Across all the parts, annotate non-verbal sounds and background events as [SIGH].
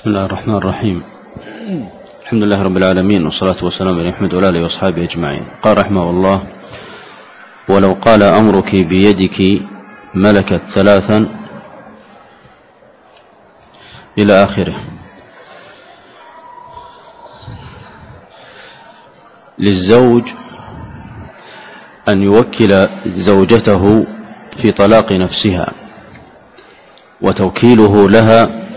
بسم الله الرحمن الرحيم الحمد لله رب العالمين والصلاة والسلام على محمد وعلى آله وأصحابه أجمعين قال رحمه الله ولو قال أمرك بيدك ملكت ثلاثا إلى آخره للزوج أن يوكل زوجته في طلاق نفسها وتوكيله لها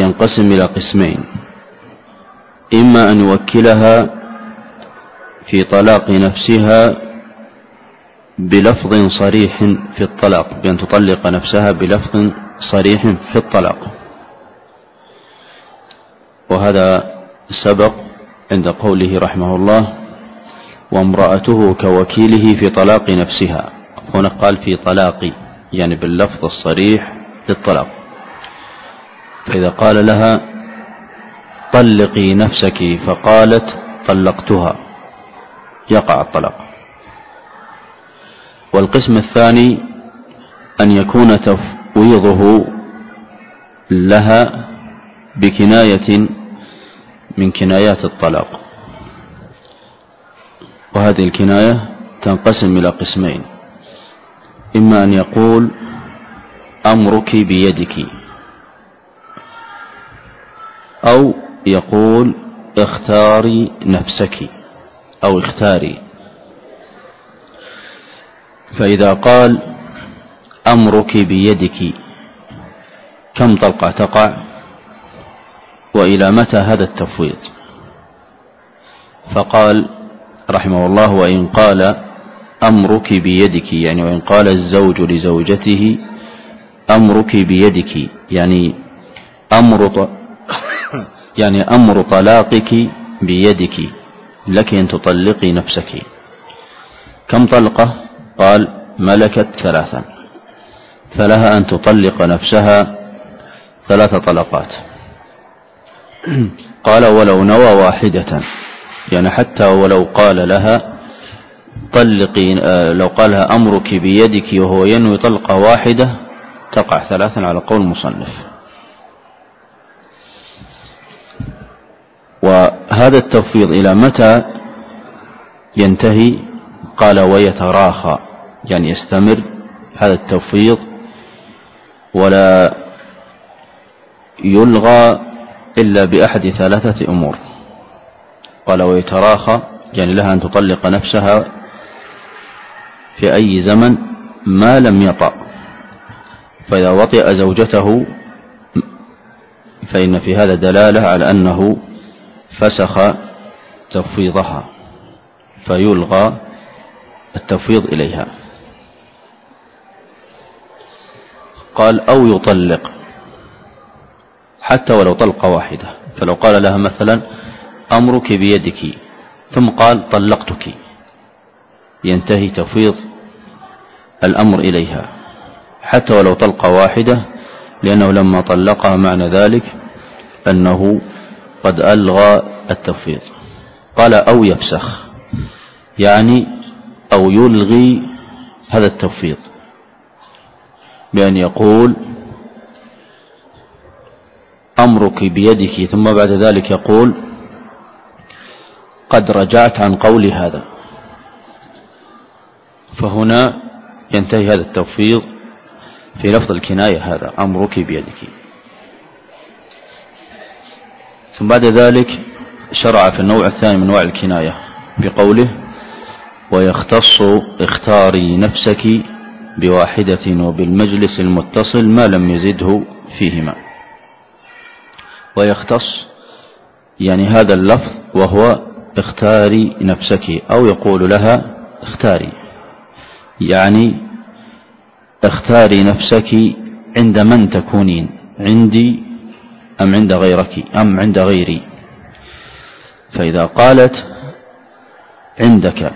ينقسم إلى قسمين. إما أن يوكلها في طلاق نفسها بلفظ صريح في الطلاق بأن تطلق نفسها بلفظ صريح في الطلاق. وهذا سبق عند قوله رحمه الله وامرأته كوكيله في طلاق نفسها هنا قال في طلاق يعني باللفظ الصريح للطلاق فإذا قال لها طلقي نفسك فقالت طلقتها. يقع الطلاق. والقسم الثاني أن يكون تفويضه لها بكناية من كنايات الطلاق. وهذه الكناية تنقسم إلى قسمين. إما أن يقول أمرك بيدك. أو يقول اختاري نفسك أو اختاري. فإذا قال أمرك بيدك كم طلقة تقع؟ وإلى متى هذا التفويض؟ فقال رحمه الله وإن قال أمرك بيدك يعني وإن قال الزوج لزوجته أمرك بيدك يعني أمر يعني أمر طلاقك بيدك لك أن تطلقي نفسك. كم طلقة؟ قال ملكت ثلاثا. فلها أن تطلق نفسها ثلاث طلقات. [CLEARS THROAT] قال ولو نوى واحدة. يعني حتى ولو قال لها طلقي لو قالها أمرك بيدك وهو ينوي طلقة واحدة تقع ثلاثا على قول المصنف. وهذا التفويض إلى متى ينتهي؟ قال ويتراخى يعني يستمر هذا التفويض ولا يلغى إلا بأحد ثلاثة أمور. قال ويتراخى يعني لها أن تطلق نفسها في أي زمن ما لم يطأ. فإذا وطئ زوجته فإن في هذا دلالة على أنه فسخ تفويضها فيلغى التفويض إليها. قال أو يطلق حتى ولو طلقة واحدة. فلو قال لها مثلا أمرك بيدك ثم قال طلقتك. ينتهي تفويض الأمر إليها. حتى ولو طلقة واحدة لأنه لما طلقها معنى ذلك أنه قد ألغى التفويض قال أو يفسخ يعني أو يلغي هذا التفويض بأن يقول أمرك بيدك ثم بعد ذلك يقول قد رجعت عن قولي هذا. فهنا ينتهي هذا التفويض في لفظ الكناية هذا أمرك بيدك. ثم بعد ذلك شرع في النوع الثاني من أنواع الكناية بقوله ويختص اختاري نفسك بواحدة وبالمجلس المتصل ما لم يزده فيهما. ويختص يعني هذا اللفظ وهو اختاري نفسك أو يقول لها اختاري. يعني اختاري نفسك عند من تكونين عندي أم عند غيرك أم عند غيري. فإذا قالت عندك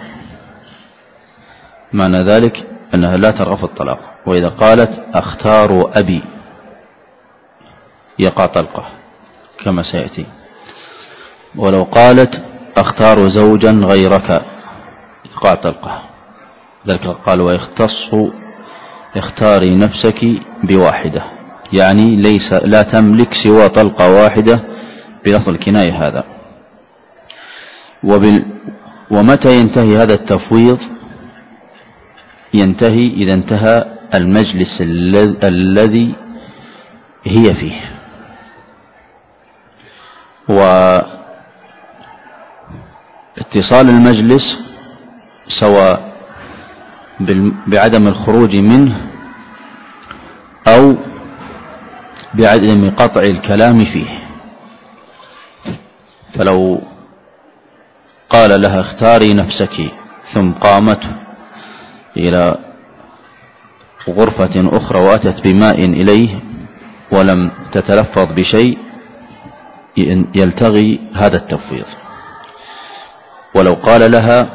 معنى ذلك أنها لا ترغب الطلاق. وإذا قالت أختار أبي يقع طلقة كما سيأتي. ولو قالت أختار زوجا غيرك يقع طلقة. ذلك قال ويختص اختاري نفسك بواحدة. يعني ليس لا تملك سوى طلقة واحدة بلفظ الكناية هذا. وبال ومتى ينتهي هذا التفويض؟ ينتهي إذا انتهى المجلس الذي هي فيه. واتصال المجلس سواء بعدم الخروج منه أو بعدم قطع الكلام فيه. فلو قال لها اختاري نفسك ثم قامت إلى غرفة أخرى وأتت بماء إليه ولم تتلفظ بشيء يلتغي هذا التفويض. ولو قال لها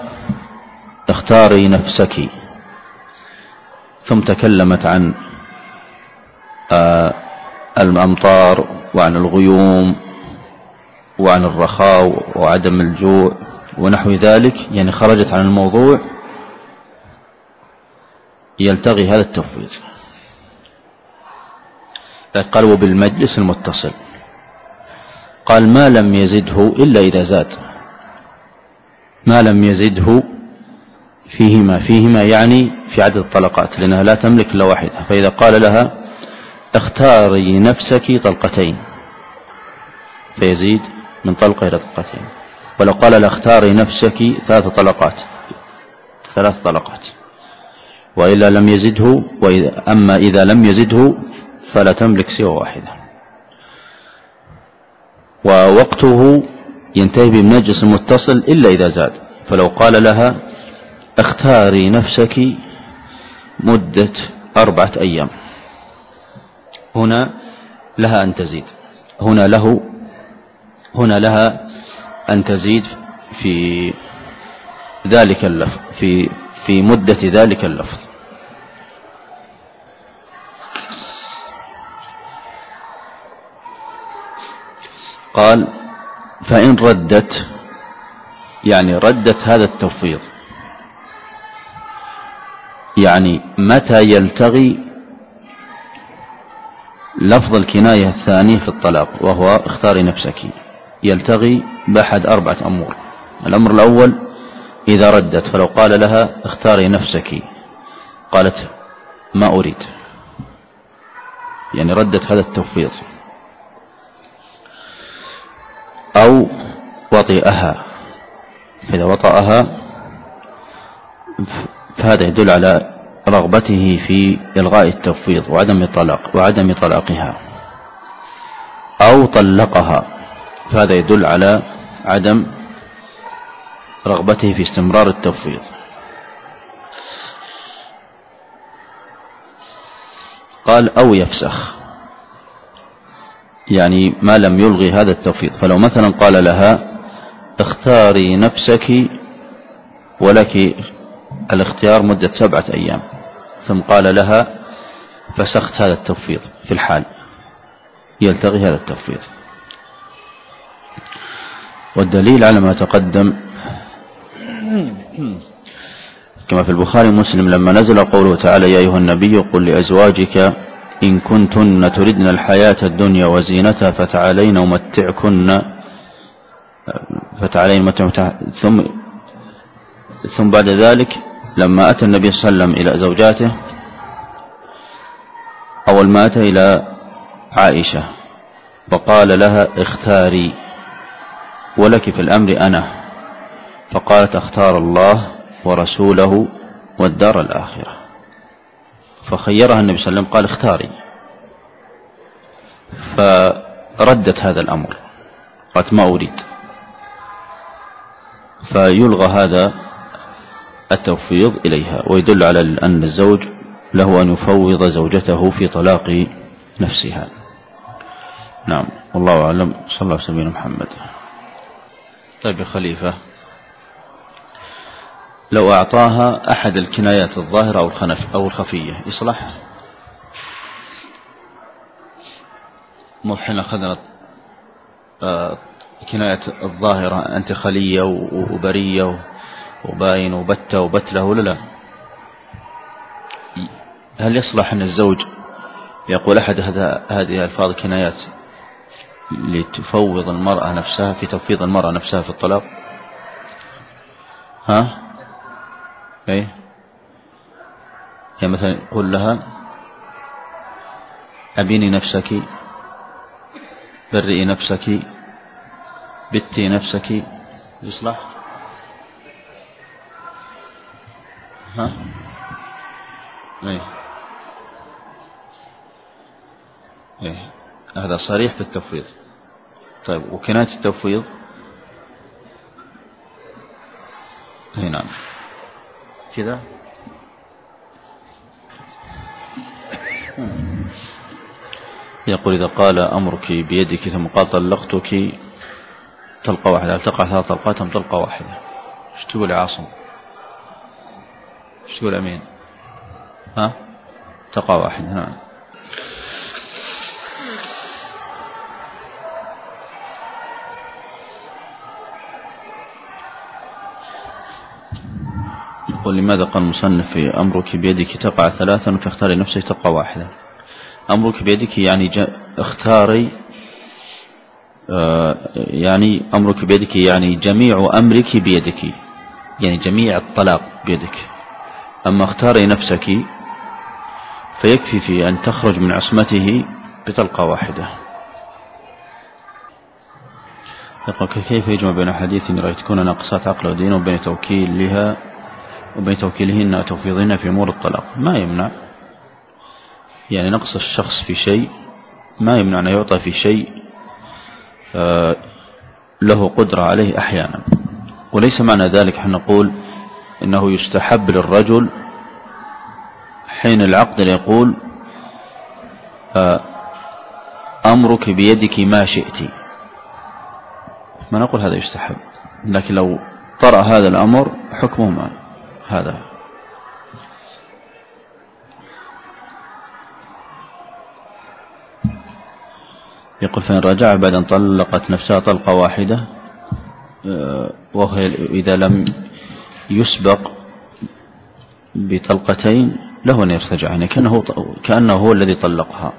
اختاري نفسك ثم تكلمت عن آه، الأمطار وعن الغيوم وعن الرخاء وعدم الجوع ونحو ذلك يعني خرجت عن الموضوع يلتغي هذا التفويض. قال وبالمجلس المتصل. قال ما لم يزده إلا إذا زاد. ما لم يزده فيهما فيهما يعني في عدد الطلقات لأنها لا تملك إلا واحدة. فإذا قال لها اختاري نفسك طلقتين. فيزيد من طلقة إلى طلقتين. ولو قال لا اختاري نفسك ثلاث طلقات. ثلاث طلقات. وإلا لم يزده وإذا أما إذا لم يزده فلا تملك سوى واحدة. ووقته ينتهي بمنجس متصل إلا إذا زاد. فلو قال لها اختاري نفسك مدة أربعة أيام. هنا لها أن تزيد. هنا له هنا لها أن تزيد في ذلك اللفظ في في مدة ذلك اللفظ. قال فإن ردت يعني ردت هذا التفويض يعني متى يلتغي لفظ الكناية الثاني في الطلاق وهو اختاري نفسك. يلتغي بأحد أربعة أمور. الأمر الأول إذا ردت فلو قال لها اختاري نفسك. قالت ما أريد. يعني ردت هذا التفويض أو وطئها. فإذا وطأها فهذا يدل على رغبته في إلغاء التفويض وعدم الطلاق وعدم طلاقها. أو طلقها. فهذا يدل على عدم رغبته في استمرار التفويض. قال أو يفسخ. يعني ما لم يلغي هذا التفويض. فلو مثلا قال لها اختاري نفسك ولك الاختيار مدة سبعة أيام. ثم قال لها فسخت هذا التفويض في الحال. يلتغي هذا التفويض والدليل على ما تقدم كما في البخاري مسلم لما نزل قوله تعالى يا أيها النبي قل لأزواجك إن كنتن تردن الحياة الدنيا وزينتها فتعالين أمتعكن فتعالين ثم ثم بعد ذلك لما أتى النبي صلى الله عليه وسلم إلى زوجاته أول ما أتى إلى عائشة فقال لها اختاري ولك في الأمر أنا. فقالت اختار الله ورسوله والدار الآخرة. فخيرها النبي صلى الله عليه وسلم قال اختاري. فردت هذا الأمر قالت ما أريد. فيلغى هذا التفويض إليها ويدل على أن الزوج له أن يفوض زوجته في طلاق نفسها. نعم والله أعلم. صلى الله عليه وسلم محمد. طيب يا خليفة لو أعطاها أحد الكنايات الظاهرة أو الخنف أو الخفية يصلح مو حين أخذنا آه، كناية الظاهرة أنت خلية وبرية وباين وبتة وبتلة ولا لا؟ هل يصلح أن الزوج يقول أحد هذه ألفاظ كنايات لتفوض المرأة نفسها في تفويض المرأة نفسها في الطلاق؟ ها؟ اي يعني مثلا قل لها أبيني نفسك برئي نفسك بتي نفسك يصلح؟ ها؟ اي اي هذا صريح في التفويض. طيب وكناية التفويض؟ اي نعم. كذا؟ يقول إذا قال أمرك بيدك ثم قال طلقتك طلقة واحدة. هل تقع ثلاث طلقات أم طلقة واحدة؟ إيش تقول أمين. ها؟ تقع واحدة نعم. يقول لماذا قال المصنف في أمرك بيدك تقع ثلاثا فاختاري نفسك تقع واحدة أمرك بيدك يعني اختاري آه، يعني أمرك بيدك يعني جميع أمرك بيدك يعني جميع الطلاق بيدك. أما اختاري نفسك فيكفي في أن تخرج من عصمته بطلقة واحدة. يقول كيف يجمع بين حديث تكون ناقصات عقل ودين وبين توكيلها وبين توكيلهن وتفويضهن في أمور الطلاق؟ ما يمنع. يعني نقص الشخص في شيء ما يمنع أن يعطى في شيء آه، له قدرة عليه أحيانا. وليس معنى ذلك أن نقول إنه يستحب للرجل حين العقد يقول آه، أمرك بيدك ما شئت. ما نقول هذا يستحب لكن لو طرأ هذا الأمر حكمه ما هذا. يقول فإن رجع بعد أن طلقت نفسها طلقة واحدة آه، وهي إذا لم يسبق بطلقتين له أن يرتجع يعني كأنه, كأنه هو الذي طلقها.